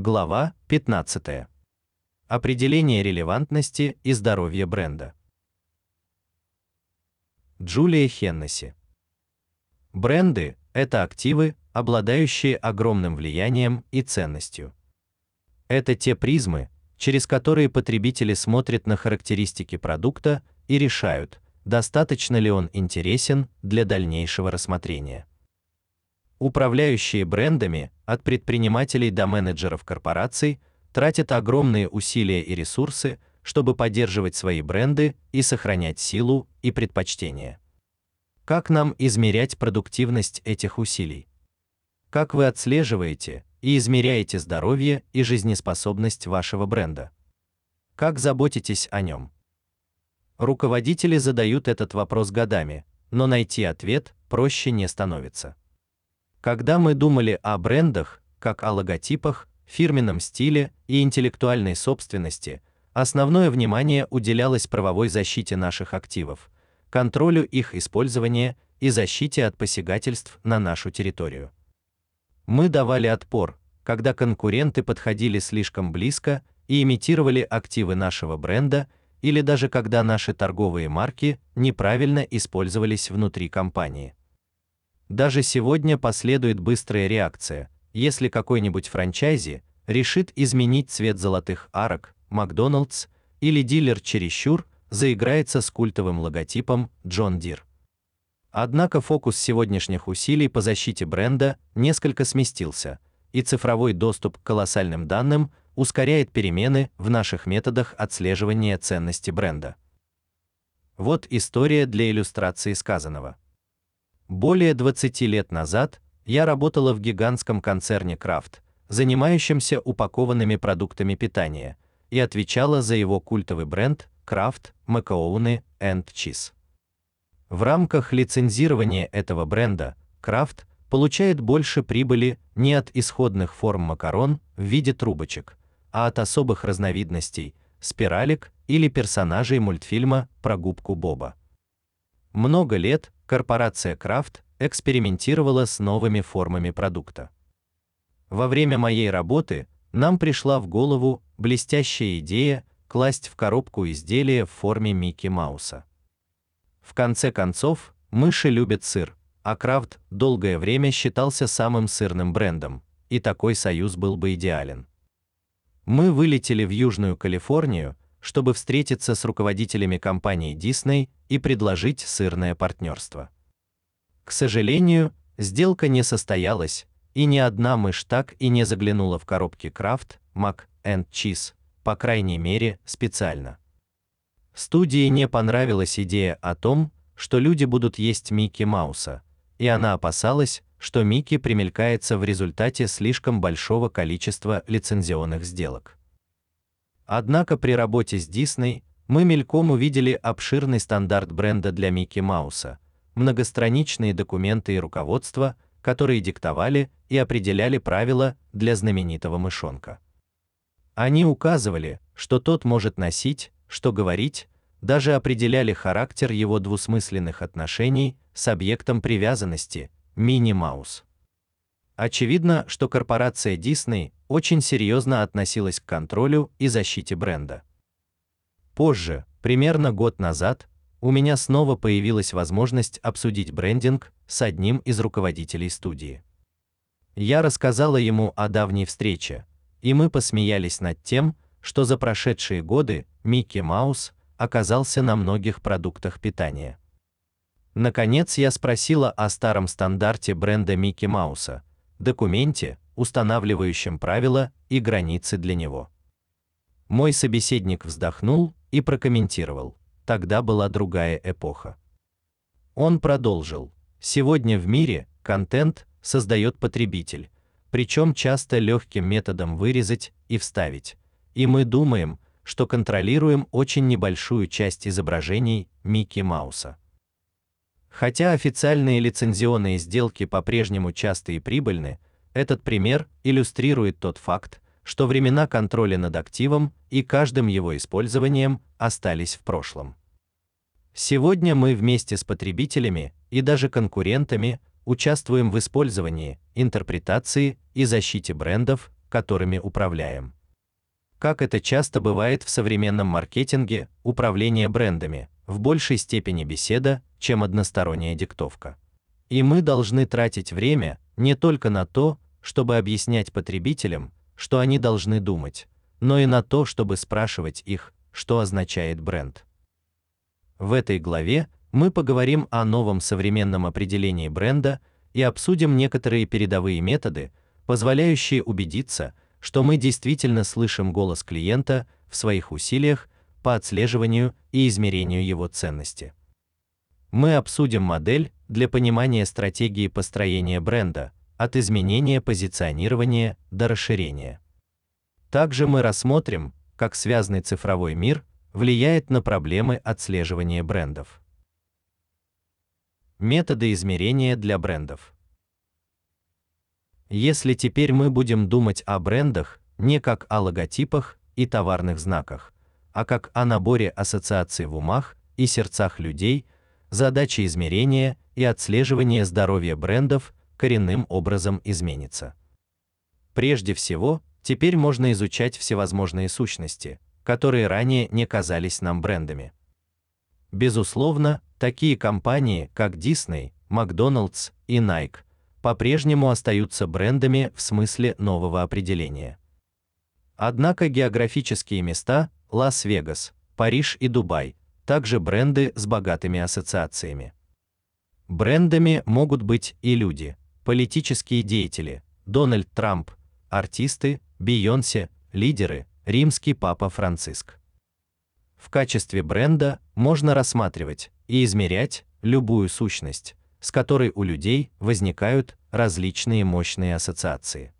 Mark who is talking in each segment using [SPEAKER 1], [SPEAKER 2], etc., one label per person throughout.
[SPEAKER 1] Глава 15. Определение релевантности и здоровья бренда. Джулия Хеннесси. Бренды это активы, обладающие огромным влиянием и ценностью. Это те призмы, через которые потребители смотрят на характеристики продукта и решают, достаточно ли он интересен для дальнейшего рассмотрения. Управляющие брендами, от предпринимателей до менеджеров корпораций, тратят огромные усилия и ресурсы, чтобы поддерживать свои бренды и сохранять силу и предпочтения. Как нам измерять продуктивность этих усилий? Как вы отслеживаете и измеряете здоровье и жизнеспособность вашего бренда? Как заботитесь о нем? Руководители задают этот вопрос годами, но найти ответ проще не становится. Когда мы думали о брендах, как о логотипах, фирменном стиле и интеллектуальной собственности, основное внимание уделялось правовой защите наших активов, контролю их использования и защите от посягательств на нашу территорию. Мы давали отпор, когда конкуренты подходили слишком близко и имитировали активы нашего бренда, или даже когда наши торговые марки неправильно использовались внутри компании. Даже сегодня последует быстрая реакция, если какой-нибудь франчайзи решит изменить цвет золотых арок, Макдоналдс или дилер чересчур заиграется с культовым логотипом John Deere. Однако фокус сегодняшних усилий по защите бренда несколько сместился, и цифровой доступ к колоссальным данным ускоряет перемены в наших методах отслеживания ценности бренда. Вот история для иллюстрации сказанного. Более 20 лет назад я работала в гигантском концерне Kraft, занимающемся упакованными продуктами питания, и отвечала за его культовый бренд Kraft Macaroni and Cheese. В рамках лицензирования этого бренда Kraft получает больше прибыли не от исходных форм макарон в виде трубочек, а от особых разновидностей спиралек или персонажей мультфильма про губку Боба. Много лет корпорация Kraft экспериментировала с новыми формами продукта. Во время моей работы нам пришла в голову блестящая идея класть в коробку изделие в форме Микки Мауса. В конце концов, мыши любят сыр, а Крафт долгое время считался самым сырным брендом, и такой союз был бы идеален. Мы вылетели в Южную Калифорнию, чтобы встретиться с руководителями компании Disney и предложить сырное партнерство. К сожалению, сделка не состоялась, и ни одна мышь так и не заглянула в коробки Крафт, Mac and Cheese, по крайней мере, специально. Студии не понравилась идея о том, что люди будут есть Микки Мауса, и она опасалась, что Микки примелькается в результате слишком большого количества лицензионных сделок. Однако при работе с Disney мы мельком увидели обширный стандарт бренда для Микки Мауса, многостраничные документы и руководство, которые диктовали и определяли правила для знаменитого мышонка. Они указывали, что тот может носить, что говорить, даже определяли характер его двусмысленных отношений с объектом привязанности Мини Маус. Очевидно, что корпорация Disney очень серьезно относилась к контролю и защите бренда. Позже, примерно год назад, у меня снова появилась возможность обсудить брендинг с одним из руководителей студии. Я рассказала ему о давней встрече, и мы посмеялись над тем, что за прошедшие годы Микки Маус оказался на многих продуктах питания. Наконец я спросила о старом стандарте бренда Микки Мауса, документе, устанавливающем правила и границы для него. Мой собеседник вздохнул и прокомментировал: "Тогда была другая эпоха". Он продолжил: "Сегодня в мире контент создает потребитель, причем часто легким методом вырезать и вставить и мы думаем, что контролируем очень небольшую часть изображений Микки Мауса. Хотя официальные лицензионные сделки по-прежнему часто и прибыльны, этот пример иллюстрирует тот факт, что времена контроля над активом и каждым его использованием остались в прошлом. Сегодня мы вместе с потребителями и даже конкурентами участвуем в использовании, интерпретации и защите брендов которыми управляем. Как это часто бывает в современном маркетинге, управление брендами в большей степени беседа, чем односторонняя диктовка. И мы должны тратить время не только на то, чтобы объяснять потребителям, что они должны думать, но и на то, чтобы спрашивать их, что означает бренд. В этой главе мы поговорим о новом современном определении бренда и обсудим некоторые передовые методы, позволяющие убедиться, что мы действительно слышим голос клиента в своих усилиях по отслеживанию и измерению его ценности. Мы обсудим модель для понимания стратегии построения бренда от изменения позиционирования до расширения. Также мы рассмотрим, как связанный цифровой мир влияет на проблемы отслеживания брендов. Методы измерения для брендов. Если теперь мы будем думать о брендах не как о логотипах и товарных знаках, а как о наборе ассоциаций в умах и сердцах людей, задача измерения и отслеживания здоровья брендов коренным образом изменится. Прежде всего, теперь можно изучать всевозможные сущности, которые ранее не казались нам брендами. Безусловно, такие компании, как Disney, McDonald's и Nike, по-прежнему остаются брендами в смысле нового определения. Однако географические места Лас-Вегас, Париж и Дубай также бренды с богатыми ассоциациями. Брендами могут быть и люди, политические деятели, Дональд Трамп, артисты, Бейонсе, лидеры, римский папа Франциск. В качестве бренда можно рассматривать и измерять любую сущность, с которой у людей возникают различные мощные ассоциации.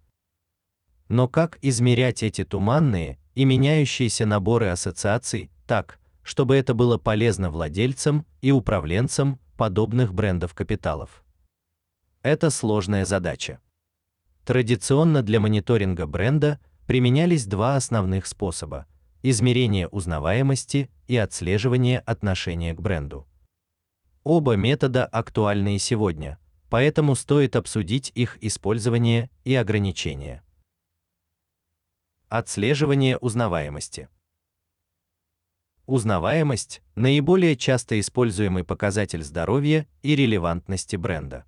[SPEAKER 1] Но как измерять эти туманные и меняющиеся наборы ассоциаций так, чтобы это было полезно владельцам и управленцам подобных брендов капиталов? Это сложная задача. Традиционно для мониторинга бренда применялись два основных способа: измерение узнаваемости и отслеживание отношения к бренду. Оба метода актуальны и сегодня, поэтому стоит обсудить их использование и ограничения. Отслеживание узнаваемости. Узнаваемость наиболее часто используемый показатель здоровья и релевантности бренда.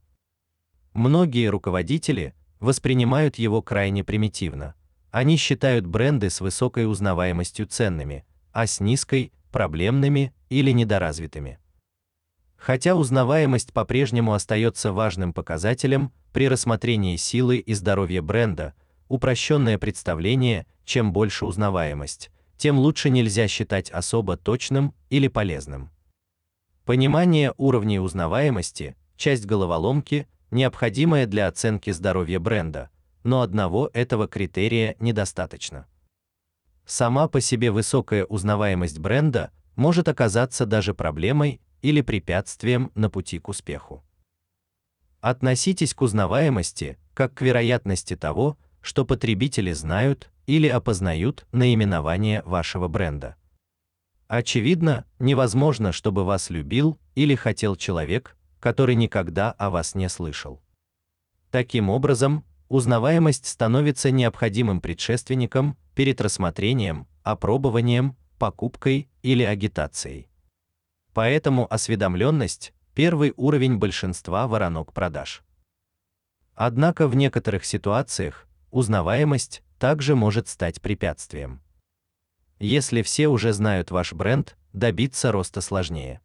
[SPEAKER 1] Многие руководители воспринимают его крайне примитивно. Они считают бренды с высокой узнаваемостью ценными, а с низкой проблемными или недоразвитыми. Хотя узнаваемость по-прежнему остается важным показателем при рассмотрении силы и здоровья бренда, упрощенное представление, чем больше узнаваемость, тем лучше нельзя считать особо точным или полезным. Понимание уровней узнаваемости часть головоломки, необходимая для оценки здоровья бренда, но одного этого критерия недостаточно. Сама по себе высокая узнаваемость бренда может оказаться даже проблемой или препятствием на пути к успеху. Относитесь к узнаваемости как к вероятности того, что потребители знают или опознают наименование вашего бренда. Очевидно, невозможно, чтобы вас любил или хотел человек, который никогда о вас не слышал. Таким образом, узнаваемость становится необходимым предшественником перед рассмотрением, опробованием, покупкой или агитацией. Поэтому осведомленность – первый уровень большинства воронок продаж. Однако в некоторых ситуациях узнаваемость также может стать препятствием. Если все уже знают ваш бренд, добиться роста сложнее.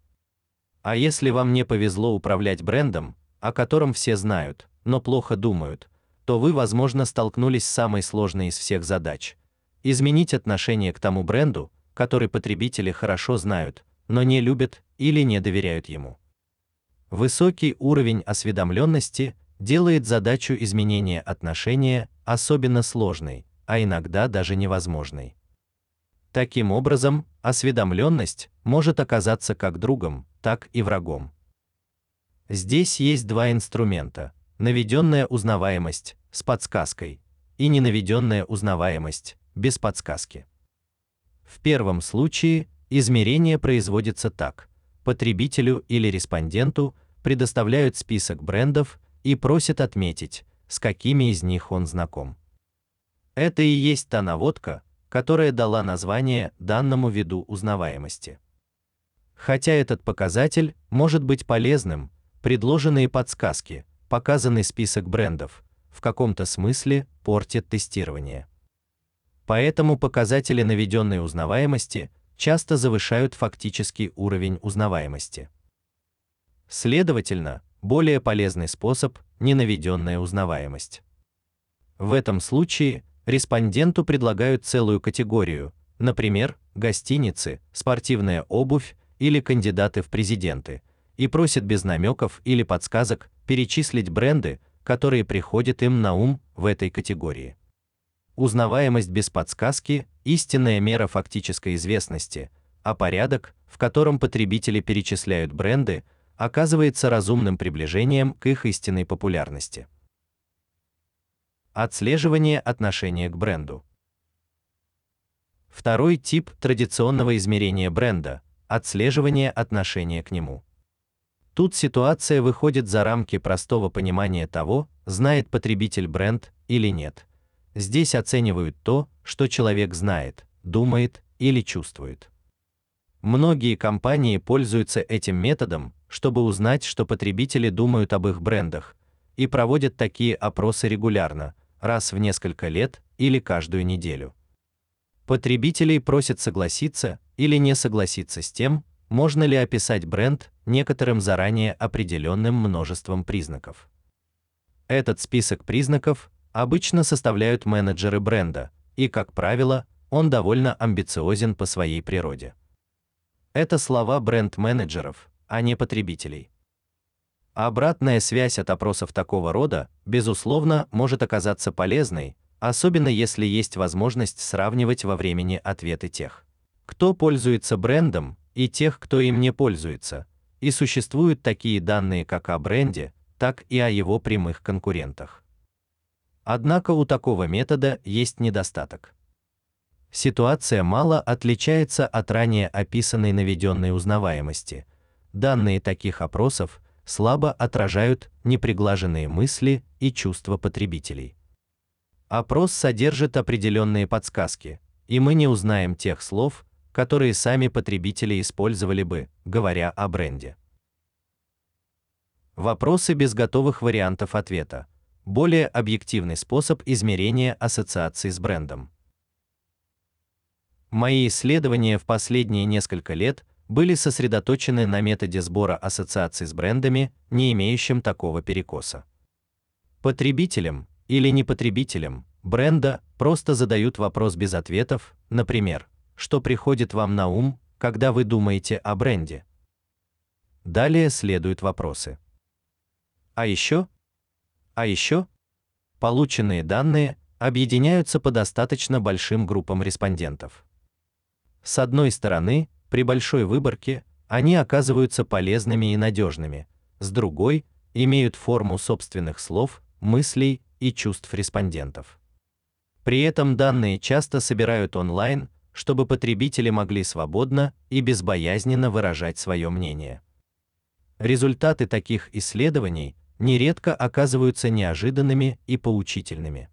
[SPEAKER 1] А если вам не повезло управлять брендом, о котором все знают, но плохо думают, то вы, возможно, столкнулись с самой сложной из всех задач изменить отношение к тому бренду, который потребители хорошо знают, но не любят или не доверяют ему. Высокий уровень осведомленности делает задачу изменения отношения особенно сложной, а иногда даже невозможной. Таким образом, осведомленность может оказаться как другом, так и врагом. Здесь есть два инструмента: наведенная узнаваемость с подсказкой и ненаведенная узнаваемость без подсказки. В первом случае измерение производится так: потребителю или респонденту предоставляют список брендов и просят отметить, с какими из них он знаком. Это и есть та наводка, которая дала название данному виду узнаваемости. Хотя этот показатель может быть полезным, предложенные подсказки, показанный список брендов, в каком-то смысле портят тестирование. Поэтому показатели наведенной узнаваемости часто завышают фактический уровень узнаваемости. Следовательно, более полезный способ ненаведенная узнаваемость. В этом случае респонденту предлагают целую категорию, например, гостиницы, спортивная обувь или кандидаты в президенты, и просят без намеков или подсказок перечислить бренды, которые приходят им на ум в этой категории. Узнаваемость без подсказки истинная мера фактической известности, а порядок, в котором потребители перечисляют бренды, оказывается разумным приближением к их истинной популярности. Отслеживание отношения к бренду. Второй тип традиционного измерения бренда отслеживание отношения к нему. Тут ситуация выходит за рамки простого понимания того, знает потребитель бренд или нет. Здесь оценивают то, что человек знает, думает или чувствует. Многие компании пользуются этим методом, чтобы узнать, что потребители думают об их брендах, и проводят такие опросы регулярно, раз в несколько лет или каждую неделю. Потребителей просят согласиться или не согласиться с тем, можно ли описать бренд некоторым заранее определенным множеством признаков. Этот список признаков обычно составляют менеджеры бренда, и, как правило, он довольно амбициозен по своей природе. Это слова бренд-менеджеров, а не потребителей. Обратная связь от опросов такого рода, безусловно, может оказаться полезной, особенно если есть возможность сравнивать во времени ответы тех, кто пользуется брендом, и тех, кто им не пользуется. И существуют такие данные как о бренде, так и о его прямых конкурентах. Однако у такого метода есть недостаток. Ситуация мало отличается от ранее описанной наведенной узнаваемости. Данные таких опросов слабо отражают неприглаженные мысли и чувства потребителей. Опрос содержит определенные подсказки, и мы не узнаем тех слов, которые сами потребители использовали бы, говоря о бренде. Вопросы без готовых вариантов ответа. Более объективный способ измерения ассоциаций с брендом. Мои исследования в последние несколько лет были сосредоточены на методе сбора ассоциаций с брендами, не имеющим такого перекоса. Потребителям, или не потребителям бренда просто задают вопрос без ответов, например, что приходит вам на ум, когда вы думаете о бренде. Далее следуют вопросы. А еще? А еще? Полученные данные объединяются по достаточно большим группам респондентов. С одной стороны, при большой выборке они оказываются полезными и надежными, с другой имеют форму собственных слов, мыслей и чувств респондентов. При этом данные часто собирают онлайн, чтобы потребители могли свободно и безбоязненно выражать свое мнение. Результаты таких исследований нередко оказываются неожиданными и поучительными.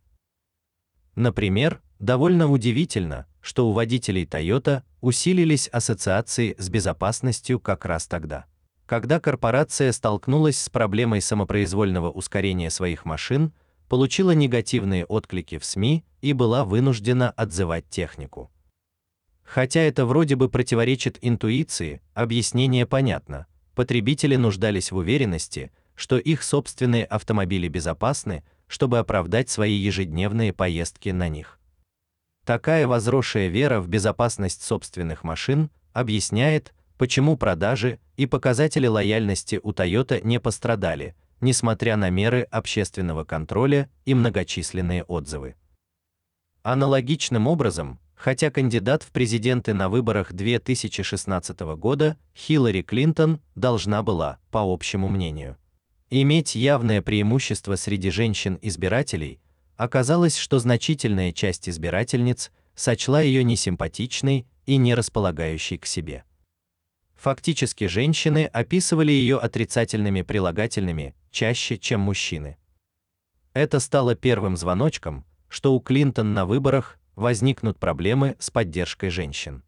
[SPEAKER 1] Например, довольно удивительно, что у водителей Toyota усилились ассоциации с безопасностью как раз тогда, когда корпорация столкнулась с проблемой самопроизвольного ускорения своих машин получила негативные отклики в СМИ и была вынуждена отзывать технику. Хотя это вроде бы противоречит интуиции, объяснение понятно. Потребители нуждались в уверенности, что их собственные автомобили безопасны, чтобы оправдать свои ежедневные поездки на них. Такая возросшая вера в безопасность собственных машин объясняет, почему продажи и показатели лояльности у Toyota не пострадали, несмотря на меры общественного контроля и многочисленные отзывы. Аналогичным образом, хотя кандидат в президенты на выборах 2016 года Хиллари Клинтон должна была, по общему мнению, иметь явное преимущество среди женщин-избирателей, оказалось, что значительная часть избирательниц сочла ее несимпатичной и не располагающей к себе. Фактически женщины описывали ее отрицательными прилагательными чаще, чем мужчины. Это стало первым звоночком, что у Клинтон на выборах возникнут проблемы с поддержкой женщин.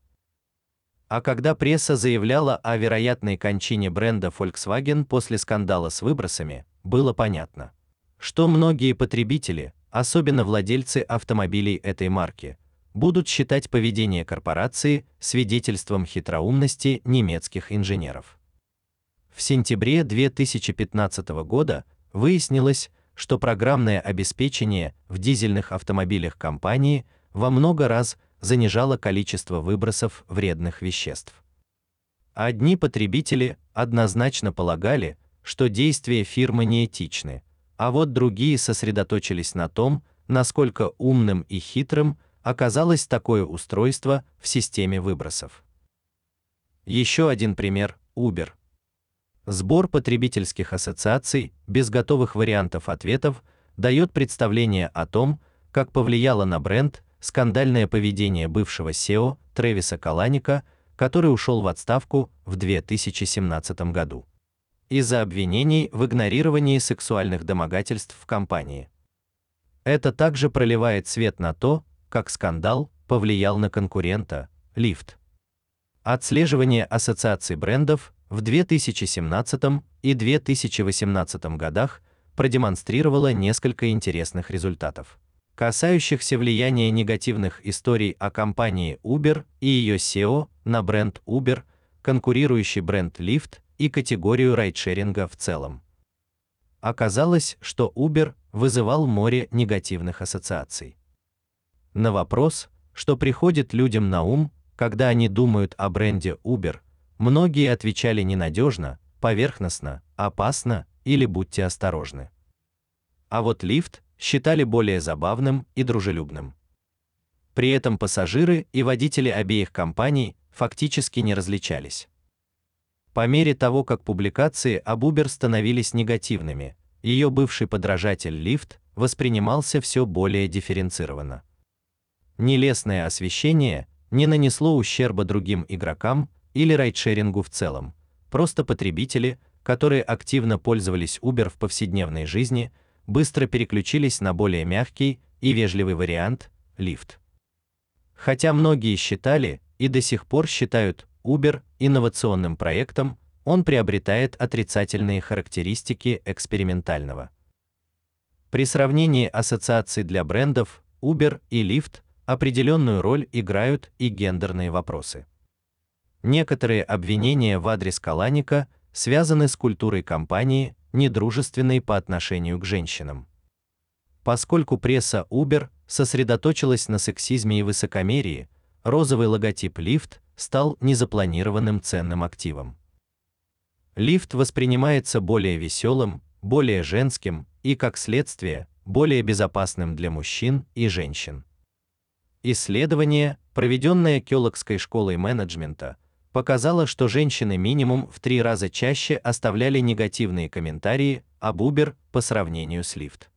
[SPEAKER 1] А когда пресса заявляла о вероятной кончине бренда Volkswagen после скандала с выбросами, было понятно, что многие потребители, особенно владельцы автомобилей этой марки, будут считать поведение корпорации свидетельством хитроумности немецких инженеров. В сентябре 2015 года выяснилось, что программное обеспечение в дизельных автомобилях компании во много раз занижало количество выбросов вредных веществ. Одни потребители однозначно полагали, что действия фирмы неэтичны, а вот другие сосредоточились на том, насколько умным и хитрым оказалось такое устройство в системе выбросов. Еще один пример Uber. Сбор потребительских ассоциаций без готовых вариантов ответов дает представление о том, как повлияло на бренд скандальное поведение бывшего SEO Тревиса Каланика, который ушел в отставку в 2017 году из-за обвинений в игнорировании сексуальных домогательств в компании. Это также проливает свет на то, как скандал повлиял на конкурента Lyft. Отслеживание ассоциаций брендов в 2017 и 2018 годах продемонстрировало несколько интересных результатов, касающихся влияния негативных историй о компании Uber и ее SEO на бренд Uber, конкурирующий бренд Lyft и категорию райдшеринга в целом. Оказалось, что Uber вызывал море негативных ассоциаций. На вопрос, что приходит людям на ум, когда они думают о бренде Uber, многие отвечали ненадежно, поверхностно, опасно или будьте осторожны. А вот лифт считали более забавным и дружелюбным. При этом пассажиры и водители обеих компаний фактически не различались. По мере того, как публикации об Uber становились негативными, ее бывший подражатель Lyft воспринимался все более дифференцированно. Нелестное освещение не нанесло ущерба другим игрокам или райдшерингу в целом. Просто потребители, которые активно пользовались Uber в повседневной жизни, быстро переключились на более мягкий и вежливый вариант Lyft. Хотя многие считали и до сих пор считают Uber инновационным проектом, он приобретает отрицательные характеристики экспериментального. При сравнении ассоциаций для брендов Uber и Lyft определенную роль играют и гендерные вопросы. Некоторые обвинения в адрес Каланика связаны с культурой компании, недружественной по отношению к женщинам. Поскольку пресса Uber сосредоточилась на сексизме и высокомерии, розовый логотип Lyft стал незапланированным ценным активом. Лифт воспринимается более веселым, более женским и, как следствие, более безопасным для мужчин и женщин. Исследование, проведенное Кёлокской школой менеджмента, показало, что женщины минимум в три раза чаще оставляли негативные комментарии об Uber по сравнению с Lyft.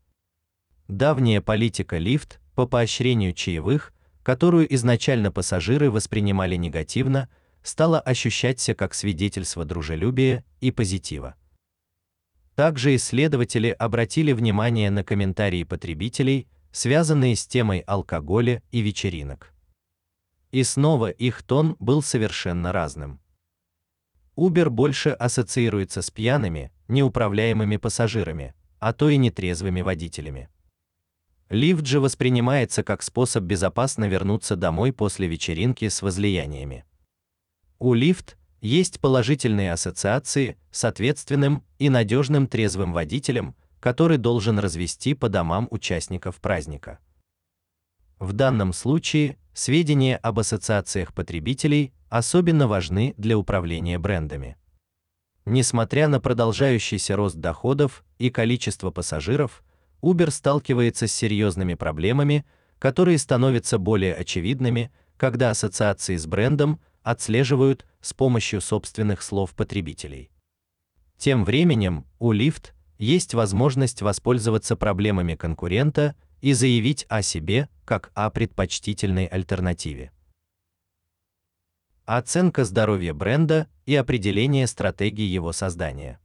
[SPEAKER 1] Давняя политика Lyft по поощрению чаевых которую изначально пассажиры воспринимали негативно, стала ощущаться как свидетельство дружелюбия и позитива. Также исследователи обратили внимание на комментарии потребителей, связанные с темой алкоголя и вечеринок. И снова их тон был совершенно разным. Uber больше ассоциируется с пьяными, неуправляемыми пассажирами, а то и нетрезвыми водителями. Лифт же воспринимается как способ безопасно вернуться домой после вечеринки с возлияниями. У лифт есть положительные ассоциации с ответственным и надежным трезвым водителем, который должен развести по домам участников праздника. В данном случае сведения об ассоциациях потребителей особенно важны для управления брендами. Несмотря на продолжающийся рост доходов и количество пассажиров, Uber сталкивается с серьезными проблемами, которые становятся более очевидными, когда ассоциации с брендом отслеживают с помощью собственных слов потребителей. Тем временем у Lyft есть возможность воспользоваться проблемами конкурента и заявить о себе как о предпочтительной альтернативе. Оценка здоровья бренда и определение стратегии его создания.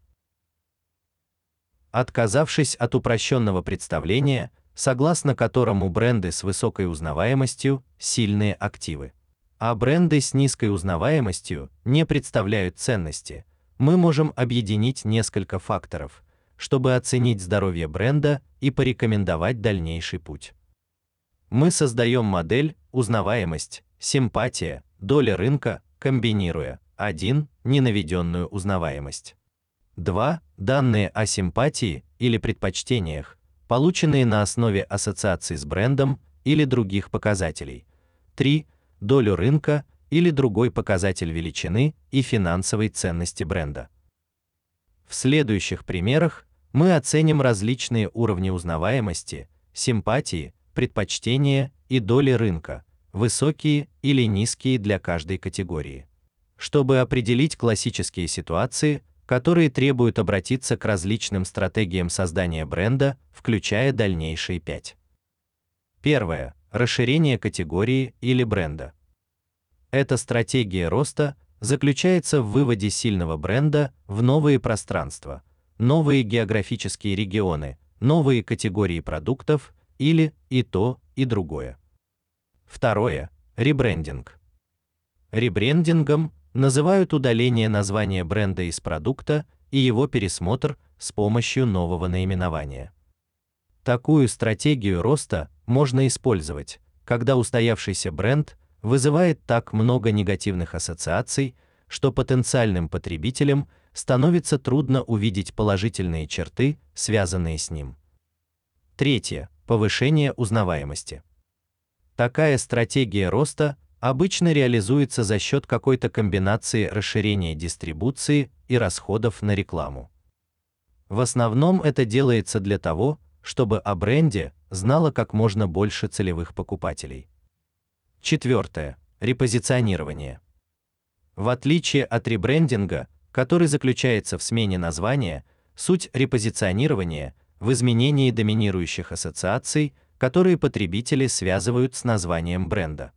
[SPEAKER 1] Отказавшись от упрощенного представления, согласно которому бренды с высокой узнаваемостью сильные активы, а бренды с низкой узнаваемостью не представляют ценности. Мы можем объединить несколько факторов, чтобы оценить здоровье бренда и порекомендовать дальнейший путь. Мы создаем модель узнаваемость, симпатия, доля рынка, комбинируя 1. ненаведенную узнаваемость. 2. Данные о симпатии или предпочтениях, полученные на основе ассоциаций с брендом или других показателей. 3. Долю рынка или другой показатель величины и финансовой ценности бренда. В следующих примерах мы оценим различные уровни узнаваемости, симпатии, предпочтения и доли рынка, высокие или низкие для каждой категории. Чтобы определить классические ситуации, которые требуют обратиться к различным стратегиям создания бренда, включая дальнейшие пять. Первое расширение категории или бренда. Эта стратегия роста заключается в выводе сильного бренда в новые пространства, новые географические регионы, новые категории продуктов или и то, и другое. Второе ребрендинг. Ребрендингом называют удаление названия бренда из продукта и его пересмотр с помощью нового наименования. Такую стратегию роста можно использовать, когда устоявшийся бренд вызывает так много негативных ассоциаций, что потенциальным потребителям становится трудно увидеть положительные черты, связанные с ним. Третье повышение узнаваемости. Такая стратегия роста обычно реализуется за счет какой-то комбинации расширения дистрибуции и расходов на рекламу. В основном это делается для того, чтобы о бренде знало как можно больше целевых покупателей. Четвертое репозиционирование. В отличие от ребрендинга, который заключается в смене названия, суть репозиционирования в изменении доминирующих ассоциаций, которые потребители связывают с названием бренда.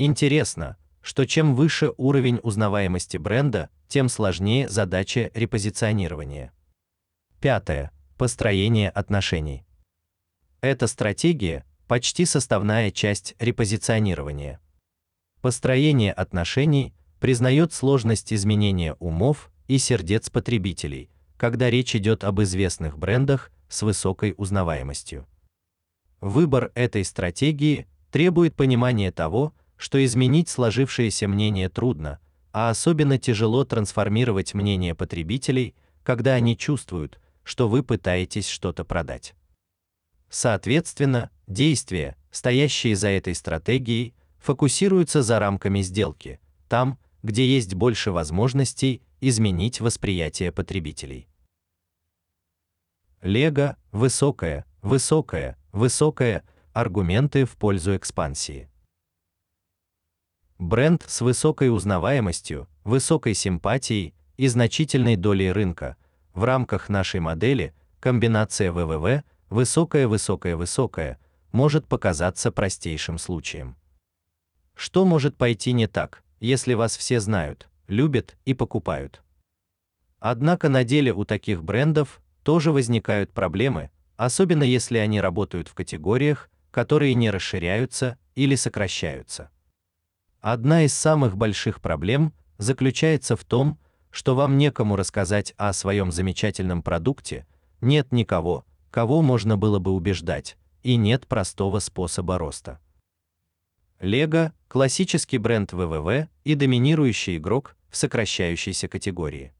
[SPEAKER 1] Интересно, что чем выше уровень узнаваемости бренда, тем сложнее задача репозиционирования. Пятое построение отношений. Эта стратегия почти составная часть репозиционирования. Построение отношений признает сложность изменения умов и сердец потребителей, когда речь идет об известных брендах с высокой узнаваемостью. Выбор этой стратегии требует понимания того, что изменить сложившееся мнение трудно, а особенно тяжело трансформировать мнение потребителей, когда они чувствуют, что вы пытаетесь что-то продать. Соответственно, действия, стоящие за этой стратегией, фокусируются за рамками сделки, там, где есть больше возможностей изменить восприятие потребителей. Лего высокая, высокая, высокая аргументы в пользу экспансии. Бренд с высокой узнаваемостью, высокой симпатией и значительной долей рынка. В рамках нашей модели комбинация ВВВ высокая высокая высокая может показаться простейшим случаем. Что может пойти не так, если вас все знают, любят и покупают? Однако на деле у таких брендов тоже возникают проблемы, особенно если они работают в категориях, которые не расширяются или сокращаются. Одна из самых больших проблем заключается в том, что вам некому рассказать о своем замечательном продукте, нет никого, кого можно было бы убеждать, и нет простого способа роста. Лего классический бренд ВВВ и доминирующий игрок в сокращающейся категории.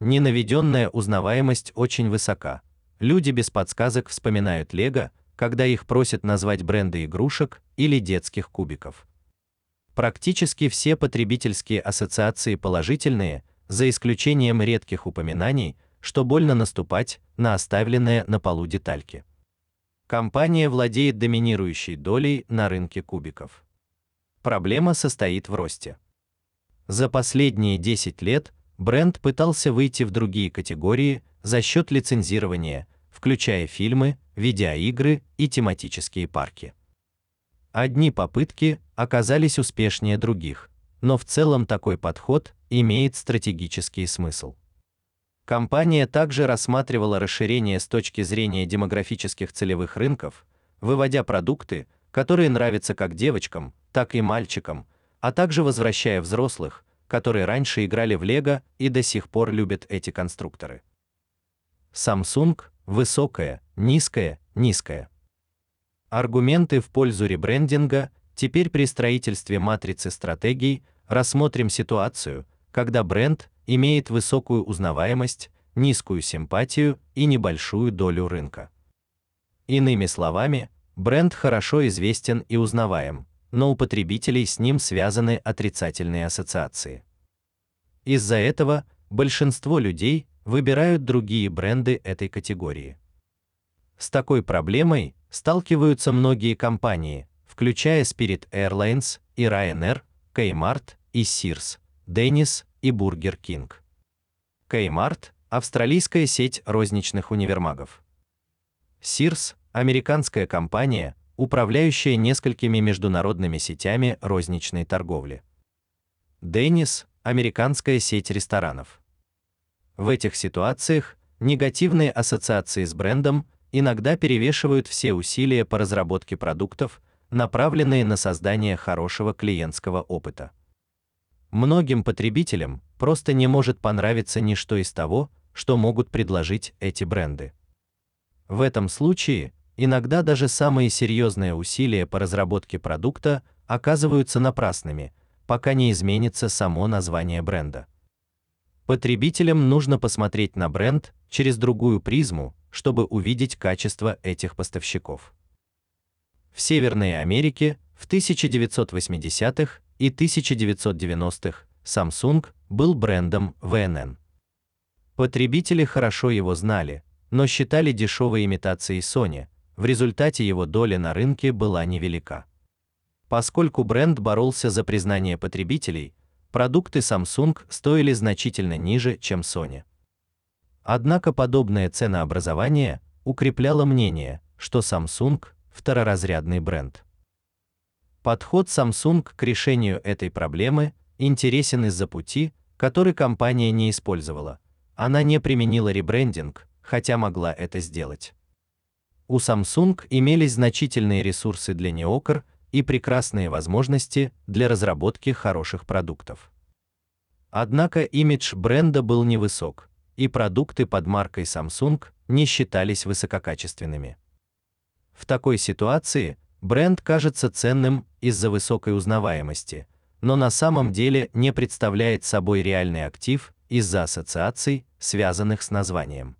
[SPEAKER 1] Ненаведенная узнаваемость очень высока. Люди без подсказок вспоминают Лего, когда их просят назвать бренды игрушек или детских кубиков. Практически все потребительские ассоциации положительные, за исключением редких упоминаний, что больно наступать на оставленные на полу детальки. Компания владеет доминирующей долей на рынке кубиков. Проблема состоит в росте. За последние 10 лет бренд пытался выйти в другие категории за счет лицензирования, включая фильмы, видеоигры и тематические парки. Одни попытки оказались успешнее других, но в целом такой подход имеет стратегический смысл. Компания также рассматривала расширение с точки зрения демографических целевых рынков, выводя продукты, которые нравятся как девочкам, так и мальчикам, а также возвращая взрослых, которые раньше играли в Лего и до сих пор любят эти конструкторы. Samsung высокая, низкая, низкая. Аргументы в пользу ребрендинга. Теперь при строительстве матрицы стратегий рассмотрим ситуацию, когда бренд имеет высокую узнаваемость, низкую симпатию и небольшую долю рынка. Иными словами, бренд хорошо известен и узнаваем, но у потребителей с ним связаны отрицательные ассоциации. Из-за этого большинство людей выбирают другие бренды этой категории. С такой проблемой сталкиваются многие компании, включая Spirit Airlines и Ryanair, Kmart и Sears, Dennis и Burger King. Kmart австралийская сеть розничных универмагов. Sears американская компания, управляющая несколькими международными сетями розничной торговли. Dennis американская сеть ресторанов. В этих ситуациях негативные ассоциации с брендом иногда перевешивают все усилия по разработке продуктов, направленные на создание хорошего клиентского опыта. Многим потребителям просто не может понравиться ничто из того, что могут предложить эти бренды. В этом случае иногда даже самые серьезные усилия по разработке продукта оказываются напрасными, пока не изменится само название бренда. Потребителям нужно посмотреть на бренд через другую призму, чтобы увидеть качество этих поставщиков. В Северной Америке в 1980-х и 1990-х Samsung был брендом VNN. Потребители хорошо его знали, но считали дешевой имитацией Sony. В результате его доля на рынке была невелика. Поскольку бренд боролся за признание потребителей, продукты Samsung стоили значительно ниже, чем Sony. Однако подобное ценообразование укрепляло мнение, что Samsung второразрядный бренд. Подход Samsung к решению этой проблемы интересен из-за пути, который компания не использовала. Она не применила ребрендинг, хотя могла это сделать. У Samsung имелись значительные ресурсы для неокр и прекрасные возможности для разработки хороших продуктов. Однако имидж бренда был невысок, и продукты под маркой Samsung не считались высококачественными. В такой ситуации бренд кажется ценным из-за высокой узнаваемости, но на самом деле не представляет собой реальный актив из-за ассоциаций, связанных с названием.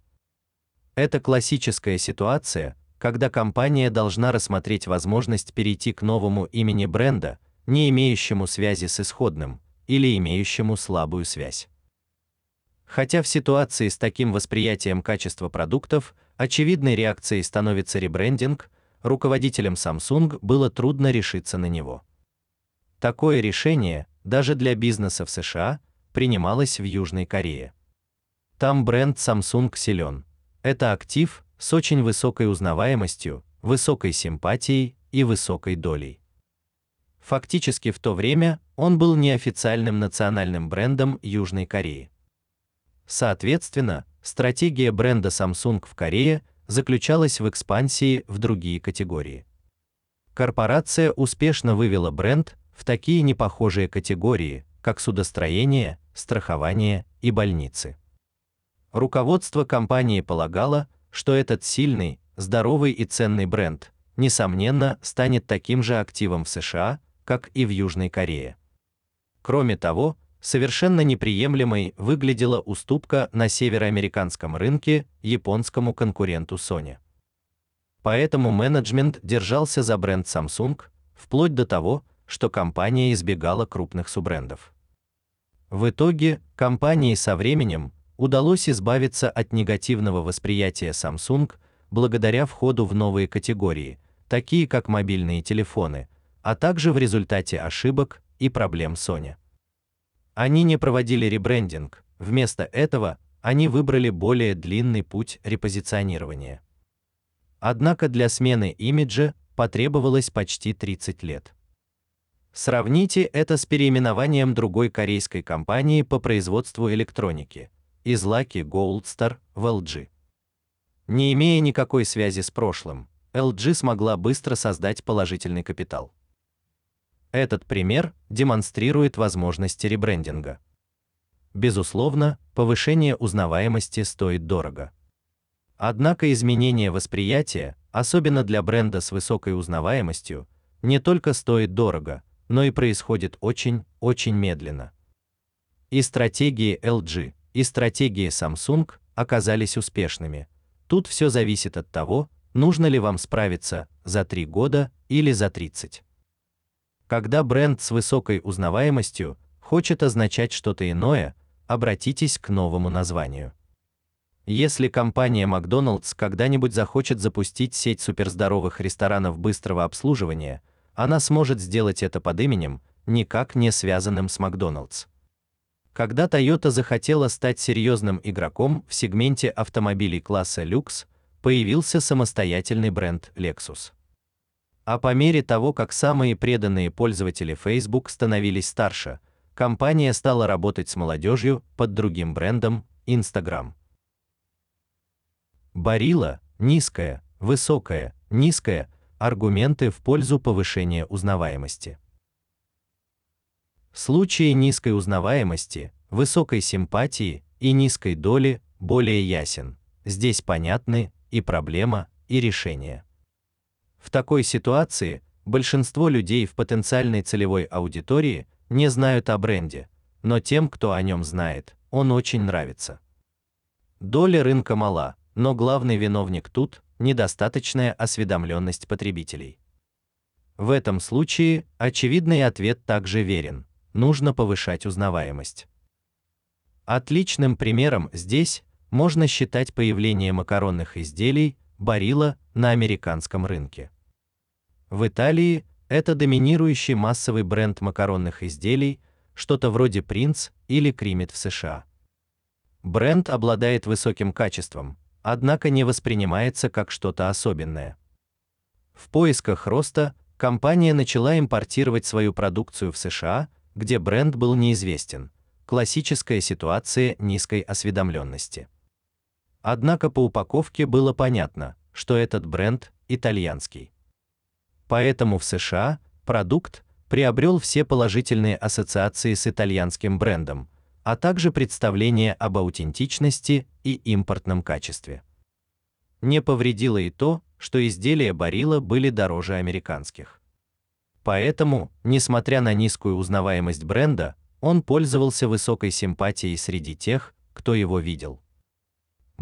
[SPEAKER 1] Это классическая ситуация, когда компания должна рассмотреть возможность перейти к новому имени бренда, не имеющему связи с исходным или имеющему слабую связь. Хотя в ситуации с таким восприятием качества продуктов очевидной реакцией становится ребрендинг, руководителям Samsung было трудно решиться на него. Такое решение даже для бизнеса в США принималось в Южной Корее. Там бренд Samsung силен. Это актив с очень высокой узнаваемостью, высокой симпатией и высокой долей. Фактически в то время он был неофициальным национальным брендом Южной Кореи. Соответственно, стратегия бренда Samsung в Корее заключалась в экспансии в другие категории. Корпорация успешно вывела бренд в такие непохожие категории, как судостроение, страхование и больницы. Руководство компании полагало, что этот сильный, здоровый и ценный бренд несомненно станет таким же активом в США, как и в Южной Корее. Кроме того, совершенно неприемлемой выглядела уступка на североамериканском рынке японскому конкуренту Sony. Поэтому менеджмент держался за бренд Samsung, вплоть до того, что компания избегала крупных суббрендов. В итоге, компании со временем удалось избавиться от негативного восприятия Samsung благодаря входу в новые категории, такие как мобильные телефоны, а также в результате ошибок и проблем Sony. Они не проводили ребрендинг, вместо этого они выбрали более длинный путь репозиционирования. Однако для смены имиджа потребовалось почти 30 лет. Сравните это с переименованием другой корейской компании по производству электроники, из Lucky Gold Star в LG. Не имея никакой связи с прошлым, LG смогла быстро создать положительный капитал. Этот пример демонстрирует возможности ребрендинга. Безусловно, повышение узнаваемости стоит дорого. Однако изменение восприятия, особенно для бренда с высокой узнаваемостью, не только стоит дорого, но и происходит очень, очень медленно. И стратегии LG, и стратегии Samsung оказались успешными. Тут все зависит от того, нужно ли вам справиться за 3 года или за 30. Когда бренд с высокой узнаваемостью хочет означать что-то иное, обратитесь к новому названию. Если компания Макдоналдс когда-нибудь захочет запустить сеть суперздоровых ресторанов быстрого обслуживания, она сможет сделать это под именем, никак не связанным с Макдоналдс. Когда Toyota захотела стать серьезным игроком в сегменте автомобилей класса люкс, появился самостоятельный бренд Lexus. А по мере того, как самые преданные пользователи Facebook становились старше, компания стала работать с молодежью под другим брендом Instagram. Барила низкая, высокая, низкая аргументы в пользу повышения узнаваемости. Случаи низкой узнаваемости, высокой симпатии и низкой доли более ясен. Здесь понятны и проблема, и решение. В такой ситуации большинство людей в потенциальной целевой аудитории не знают о бренде, но тем, кто о нем знает, он очень нравится. Доля рынка мала, но главный виновник тут недостаточная осведомленность потребителей. В этом случае очевидный ответ также верен. Нужно повышать узнаваемость. Отличным примером здесь можно считать появление макаронных изделий Барилла на американском рынке. В Италии это доминирующий массовый бренд макаронных изделий, что-то вроде Принц или Кримет в США. Бренд обладает высоким качеством, однако не воспринимается как что-то особенное. В поисках роста компания начала импортировать свою продукцию в США, где бренд был неизвестен. Классическая ситуация низкой осведомленности. Однако по упаковке было понятно, что этот бренд итальянский. Поэтому в США продукт приобрел все положительные ассоциации с итальянским брендом, а также представление об аутентичности и импортном качестве. Не повредило и то, что изделия Барилла были дороже американских. Поэтому, несмотря на низкую узнаваемость бренда, он пользовался высокой симпатией среди тех, кто его видел.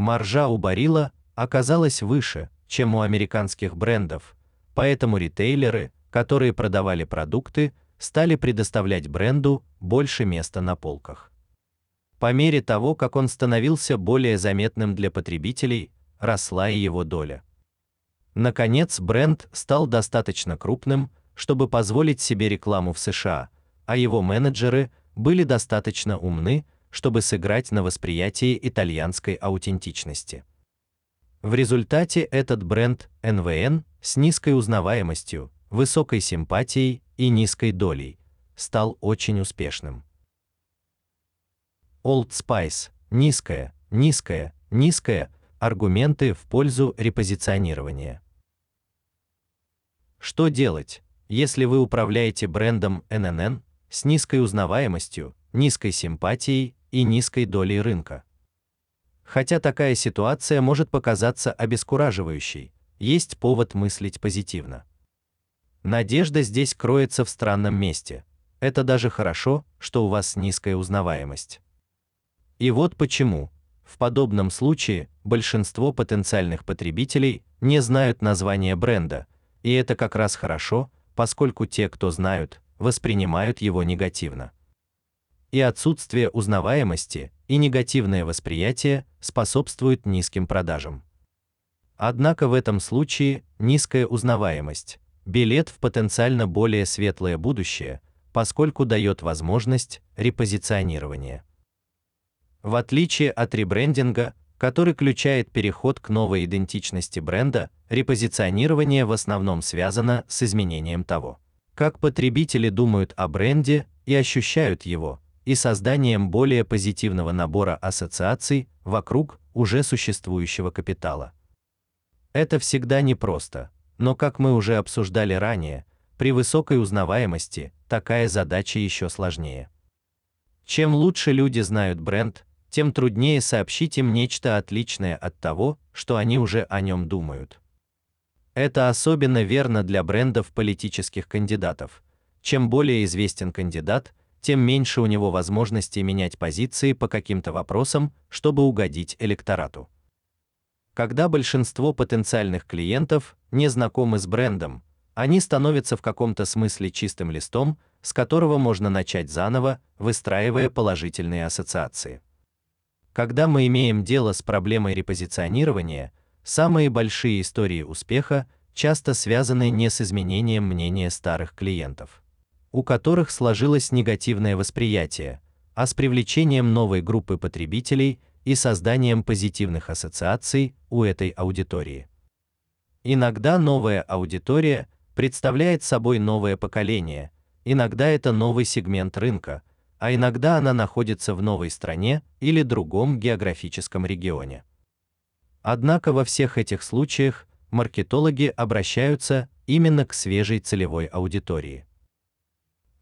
[SPEAKER 1] Маржа у Барилла оказалась выше, чем у американских брендов, поэтому ритейлеры, которые продавали продукты, стали предоставлять бренду больше места на полках. По мере того, как он становился более заметным для потребителей, росла и его доля. Наконец, бренд стал достаточно крупным, чтобы позволить себе рекламу в США, а его менеджеры были достаточно умны, чтобы сыграть на восприятии итальянской аутентичности. В результате этот бренд NVN с низкой узнаваемостью, высокой симпатией и низкой долей стал очень успешным. Old Spice, низкая, низкая, низкая, аргументы в пользу репозиционирования. Что делать, если вы управляете брендом NNN с низкой узнаваемостью, низкой симпатией и низкой долей рынка? Хотя такая ситуация может показаться обескураживающей, есть повод мыслить позитивно. Надежда здесь кроется в странном месте. Это даже хорошо, что у вас низкая узнаваемость. И вот почему. В подобном случае большинство потенциальных потребителей не знают названия бренда, и это как раз хорошо, поскольку те, кто знают, воспринимают его негативно. И отсутствие узнаваемости и негативное восприятие способствуют низким продажам. Однако в этом случае низкая узнаваемость билет в потенциально более светлое будущее, поскольку дает возможность репозиционирования. В отличие от ребрендинга, который включает переход к новой идентичности бренда, репозиционирование в основном связано с изменением того, как потребители думают о бренде и ощущают его, и созданием более позитивного набора ассоциаций вокруг уже существующего капитала. Это всегда непросто, но как мы уже обсуждали ранее, при высокой узнаваемости такая задача еще сложнее. Чем лучше люди знают бренд, тем труднее сообщить им нечто отличное от того, что они уже о нем думают. Это особенно верно для брендов политических кандидатов. Чем более известен кандидат, тем меньше у него возможностей менять позиции по каким-то вопросам, чтобы угодить электорату. Когда большинство потенциальных клиентов не знакомы с брендом, они становятся в каком-то смысле чистым листом, с которого можно начать заново, выстраивая положительные ассоциации. Когда мы имеем дело с проблемой репозиционирования, самые большие истории успеха часто связаны не с изменением мнения старых клиентов у которых сложилось негативное восприятие, а с привлечением новой группы потребителей и созданием позитивных ассоциаций у этой аудитории. Иногда новая аудитория представляет собой новое поколение, иногда это новый сегмент рынка, а иногда она находится в новой стране или другом географическом регионе. Однако во всех этих случаях маркетологи обращаются именно к свежей целевой аудитории.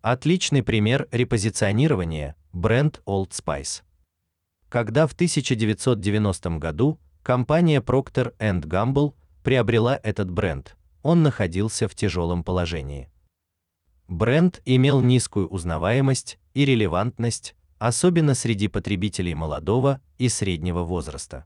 [SPEAKER 1] Отличный пример репозиционирования бренд Old Spice. Когда в 1990 году компания Procter Gamble приобрела этот бренд, он находился в тяжелом положении. Бренд имел низкую узнаваемость и релевантность, особенно среди потребителей молодого и среднего возраста.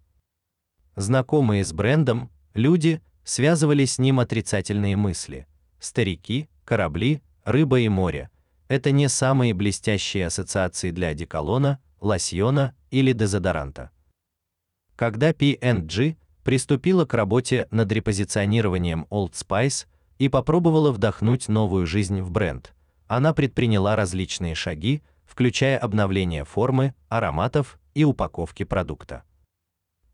[SPEAKER 1] Знакомые с брендом люди связывали с ним отрицательные мысли: старики, корабли, рыба и море, это не самые блестящие ассоциации для одеколона, лосьона или дезодоранта. Когда P&G приступила к работе над репозиционированием Old Spice и попробовала вдохнуть новую жизнь в бренд, она предприняла различные шаги, включая обновление формы, ароматов и упаковки продукта.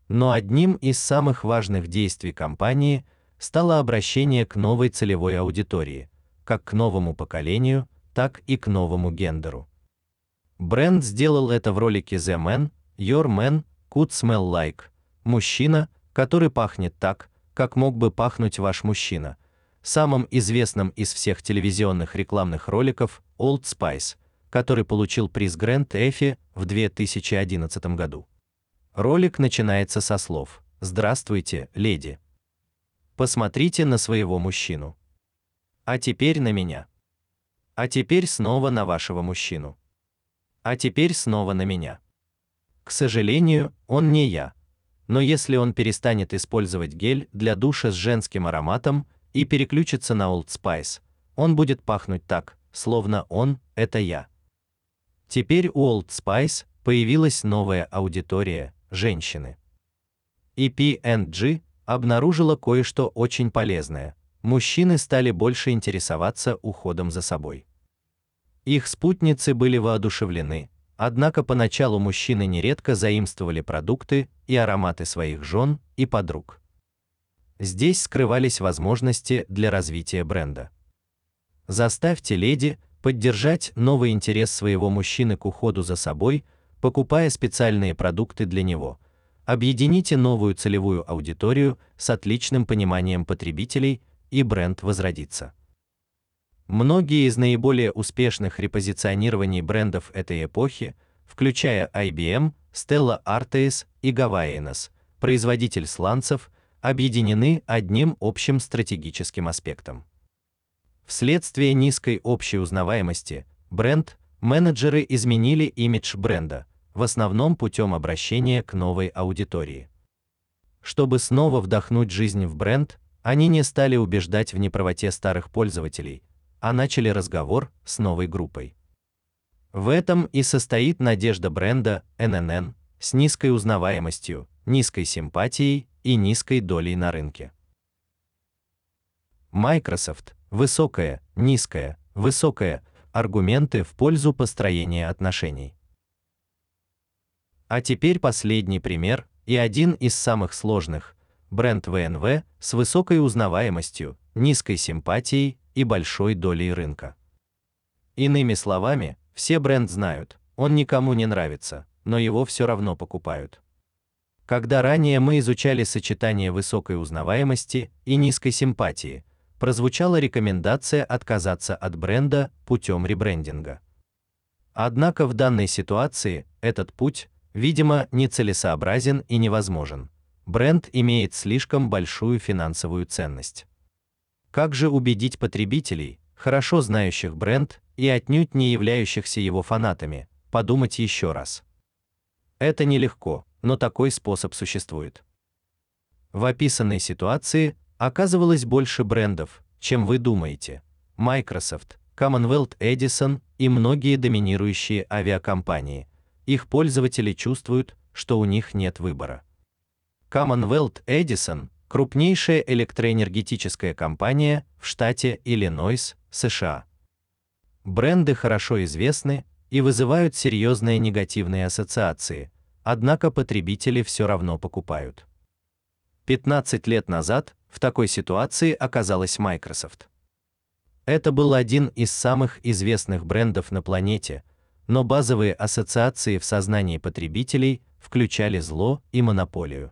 [SPEAKER 1] Но одним из самых важных действий компании стало обращение к новой целевой аудитории, как к новому поколению, так и к новому гендеру. Бренд сделал это в ролике The Man, Your Man Could Smell Like. Мужчина, который пахнет так, как мог бы пахнуть ваш мужчина. Самым известным из всех телевизионных рекламных роликов Old Spice, который получил приз Грэнд Эффи в 2011 году. Ролик начинается со слов: "Здравствуйте, леди. Посмотрите на своего мужчину. А теперь на меня". А теперь снова на вашего мужчину. А теперь снова на меня. К сожалению, он не я. Но если он перестанет использовать гель для душа с женским ароматом и переключится на Old Spice, он будет пахнуть так, словно он это я. Теперь у Old Spice появилась новая аудитория женщины. И P&G обнаружила кое-что очень полезное. Мужчины стали больше интересоваться уходом за собой. Их спутницы были воодушевлены, однако поначалу мужчины нередко заимствовали продукты и ароматы своих жен и подруг. Здесь скрывались возможности для развития бренда. Заставьте леди поддержать новый интерес своего мужчины к уходу за собой, покупая специальные продукты для него. Объедините новую целевую аудиторию с отличным пониманием потребителей, и бренд возродится. Многие из наиболее успешных репозиционирований брендов этой эпохи, включая IBM, Stella Artois и Gavaenos, производитель сланцев, объединены одним общим стратегическим аспектом. Вследствие низкой общей узнаваемости, бренд-менеджеры изменили имидж бренда, в основном путем обращения к новой аудитории. Чтобы снова вдохнуть жизнь в бренд, они не стали убеждать в неправоте старых пользователей, а начали разговор с новой группой. В этом и состоит надежда бренда NNN с низкой узнаваемостью, низкой симпатией и низкой долей на рынке. Microsoft высокая, низкая, высокая аргументы в пользу построения отношений. А теперь последний пример и один из самых сложных. Бренд ВНВ с высокой узнаваемостью, низкой симпатией и большой долей рынка. Иными словами, все бренд знают, он никому не нравится, но его все равно покупают. Когда ранее мы изучали сочетание высокой узнаваемости и низкой симпатии, прозвучала рекомендация отказаться от бренда путем ребрендинга. Однако в данной ситуации этот путь, видимо, нецелесообразен и невозможен. Бренд имеет слишком большую финансовую ценность. Как же убедить потребителей, хорошо знающих бренд и отнюдь не являющихся его фанатами, подумать еще раз? Это нелегко, но такой способ существует. В описанной ситуации оказывалось больше брендов, чем вы думаете. Microsoft, Commonwealth Edison и многие доминирующие авиакомпании. Их пользователи чувствуют, что у них нет выбора. Commonwealth Edison крупнейшая электроэнергетическая компания в штате Иллинойс, США. Бренды хорошо известны и вызывают серьезные негативные ассоциации, однако потребители все равно покупают. 15 лет назад в такой ситуации оказалась Microsoft. Это был один из самых известных брендов на планете, но базовые ассоциации в сознании потребителей включали зло и монополию.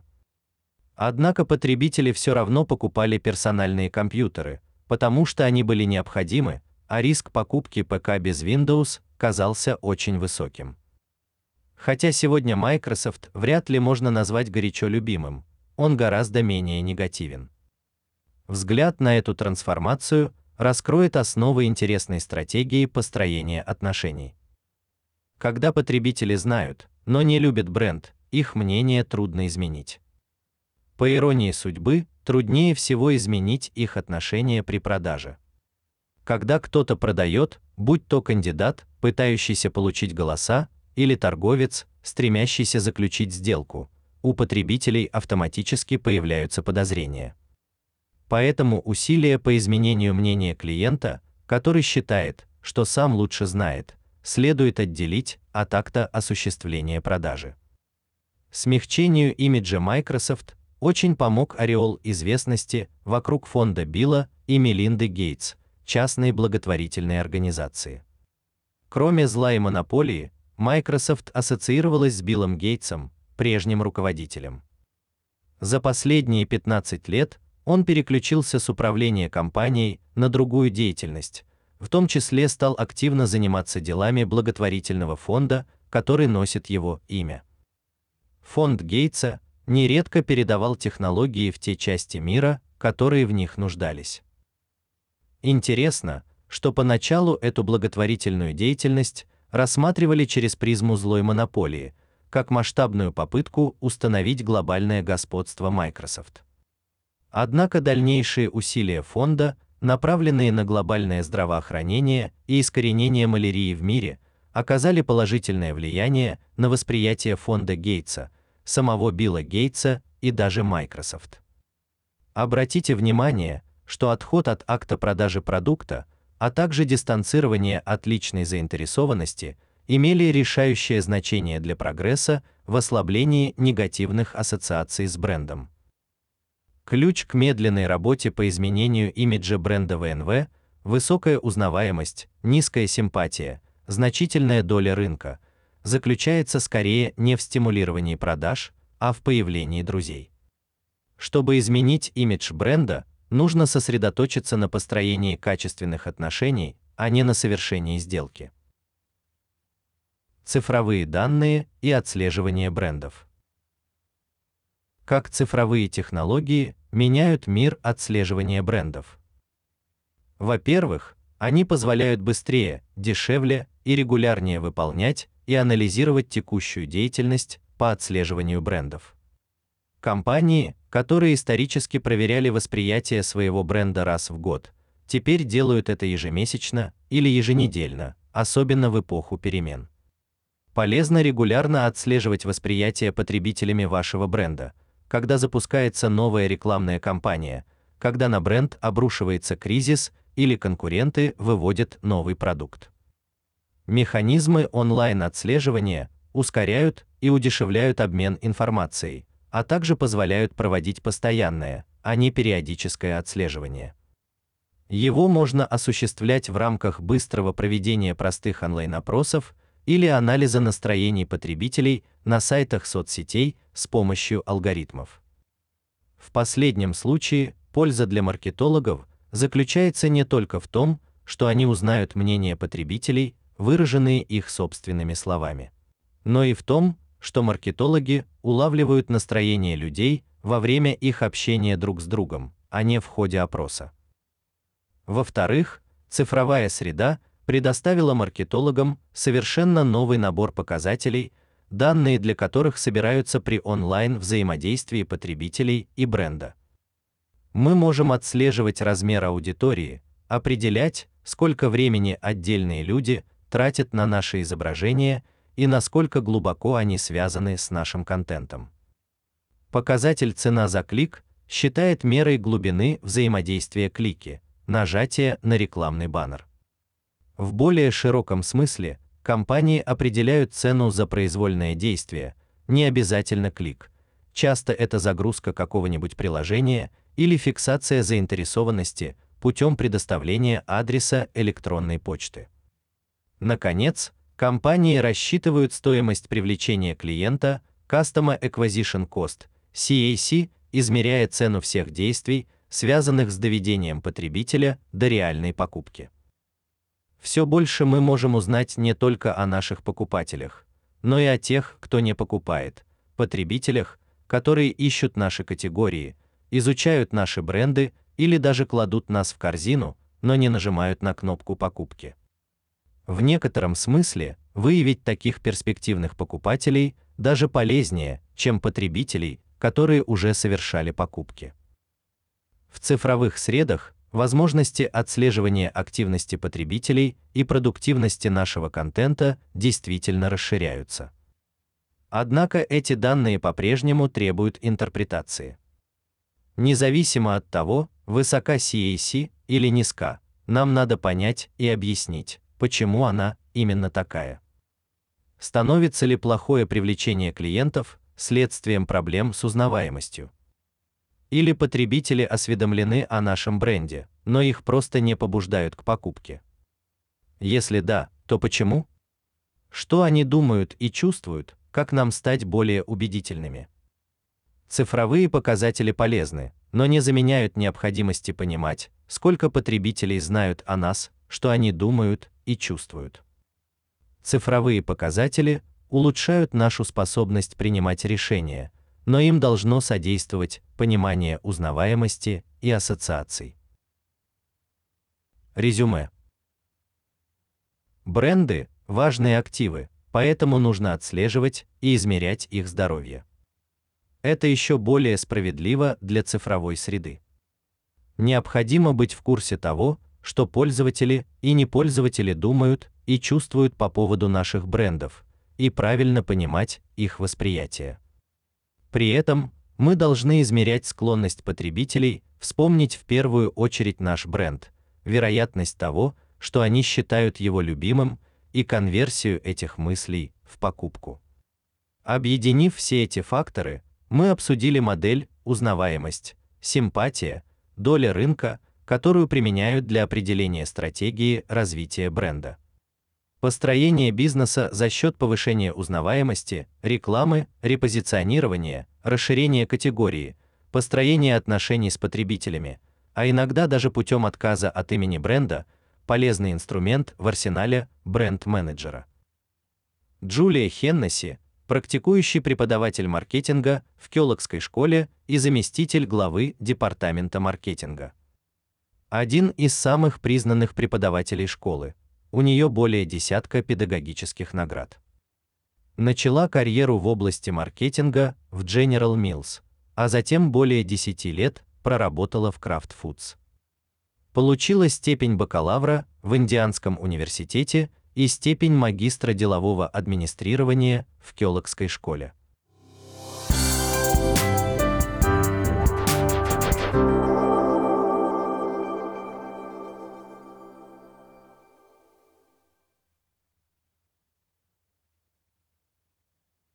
[SPEAKER 1] Однако потребители все равно покупали персональные компьютеры, потому что они были необходимы, а риск покупки ПК без Windows казался очень высоким. Хотя сегодня Microsoft вряд ли можно назвать горячо любимым, он гораздо менее негативен. Взгляд на эту трансформацию раскроет основы интересной стратегии построения отношений. Когда потребители знают, но не любят бренд, их мнение трудно изменить. По иронии судьбы, труднее всего изменить их отношение при продаже. Когда кто-то продает, будь то кандидат, пытающийся получить голоса, или торговец, стремящийся заключить сделку, у потребителей автоматически появляются подозрения. Поэтому усилия по изменению мнения клиента, который считает, что сам лучше знает, следует отделить от акта осуществления продажи. Смягчению имиджа Microsoft очень помог ореол известности вокруг фонда Билла и Мелинды Гейтс, частной благотворительной организации. Кроме зла и монополии, Microsoft ассоциировалась с Биллом Гейтсом, прежним руководителем. За последние 15 лет он переключился с управления компанией на другую деятельность, в том числе стал активно заниматься делами благотворительного фонда, который носит его имя. Фонд Гейтса нередко передавал технологии в те части мира, которые в них нуждались. Интересно, что поначалу эту благотворительную деятельность рассматривали через призму злой монополии, как масштабную попытку установить глобальное господство Microsoft. Однако дальнейшие усилия фонда, направленные на глобальное здравоохранение и искоренение малярии в мире, оказали положительное влияние на восприятие фонда Гейтса, самого Билла Гейтса и даже Microsoft. Обратите внимание, что отход от акта продажи продукта, а также дистанцирование от личной заинтересованности имели решающее значение для прогресса в ослаблении негативных ассоциаций с брендом. Ключ к медленной работе по изменению имиджа бренда ВНВ высокая узнаваемость, низкая симпатия, значительная доля рынка заключается скорее не в стимулировании продаж, а в появлении друзей. Чтобы изменить имидж бренда, нужно сосредоточиться на построении качественных отношений, а не на совершении сделки. Цифровые данные и отслеживание брендов. Как цифровые технологии меняют мир отслеживания брендов? Во-первых, они позволяют быстрее, дешевле и регулярнее выполнять и анализировать текущую деятельность по отслеживанию брендов. Компании, которые исторически проверяли восприятие своего бренда раз в год, теперь делают это ежемесячно или еженедельно, особенно в эпоху перемен. Полезно регулярно отслеживать восприятие потребителями вашего бренда, когда запускается новая рекламная кампания, когда на бренд обрушивается кризис или конкуренты выводят новый продукт. Механизмы онлайн-отслеживания ускоряют и удешевляют обмен информацией, а также позволяют проводить постоянное, а не периодическое отслеживание. Его можно осуществлять в рамках быстрого проведения простых онлайн-опросов или анализа настроений потребителей на сайтах соцсетей с помощью алгоритмов. В последнем случае польза для маркетологов заключается не только в том, что они узнают мнение потребителей, выраженные их собственными словами, но и в том, что маркетологи улавливают настроение людей во время их общения друг с другом, а не в ходе опроса. Во-вторых, цифровая среда предоставила маркетологам совершенно новый набор показателей, данные для которых собираются при онлайн взаимодействии потребителей и бренда. Мы можем отслеживать размер аудитории, определять, сколько времени отдельные люди тратят на наши изображения и насколько глубоко они связаны с нашим контентом. Показатель цена за клик считает мерой глубины взаимодействия клики, нажатия на рекламный баннер. В более широком смысле компании определяют цену за произвольное действие, не обязательно клик. Часто это загрузка какого-нибудь приложения или фиксация заинтересованности путем предоставления адреса электронной почты. Наконец, компании рассчитывают стоимость привлечения клиента, Customer Acquisition Cost, CAC, измеряя цену всех действий, связанных с доведением потребителя до реальной покупки. Все больше мы можем узнать не только о наших покупателях, но и о тех, кто не покупает, потребителях, которые ищут наши категории, изучают наши бренды или даже кладут нас в корзину, но не нажимают на кнопку покупки. В некотором смысле выявить таких перспективных покупателей даже полезнее, чем потребителей, которые уже совершали покупки. В цифровых средах возможности отслеживания активности потребителей и продуктивности нашего контента действительно расширяются. Однако эти данные по-прежнему требуют интерпретации. Независимо от того, высока CAC или низка, нам надо понять и объяснить, почему она именно такая. Становится ли плохое привлечение клиентов следствием проблем с узнаваемостью? Или потребители осведомлены о нашем бренде, но их просто не побуждают к покупке? Если да, то почему? Что они думают и чувствуют, как нам стать более убедительными? Цифровые показатели полезны, но не заменяют необходимости понимать, сколько потребителей знают о нас, что они думают и чувствуют. Цифровые показатели улучшают нашу способность принимать решения, но им должно содействовать понимание узнаваемости и ассоциаций. Резюме. Бренды важные активы, поэтому нужно отслеживать и измерять их здоровье. Это еще более справедливо для цифровой среды. Необходимо быть в курсе того, что пользователи и непользователи думают и чувствуют по поводу наших брендов, и правильно понимать их восприятие. При этом мы должны измерять склонность потребителей вспомнить в первую очередь наш бренд, вероятность того, что они считают его любимым, и конверсию этих мыслей в покупку. Объединив все эти факторы, мы обсудили модель узнаваемость, симпатия, доля рынка, которую применяют для определения стратегии развития бренда. Построение бизнеса за счет повышения узнаваемости, рекламы, репозиционирования, расширения категории, построения отношений с потребителями, а иногда даже путем отказа от имени бренда, полезный инструмент в арсенале бренд-менеджера. Джулия Хеннесси, практикующий преподаватель маркетинга в Кёлокской школе и заместитель главы департамента маркетинга. Один из самых признанных преподавателей школы. У нее более десятка педагогических наград. Начала карьеру в области маркетинга в General Mills, а затем более 10 лет проработала в Kraft Foods. Получила степень бакалавра в Индианском университете и степень магистра делового администрирования в Кёлокской школе.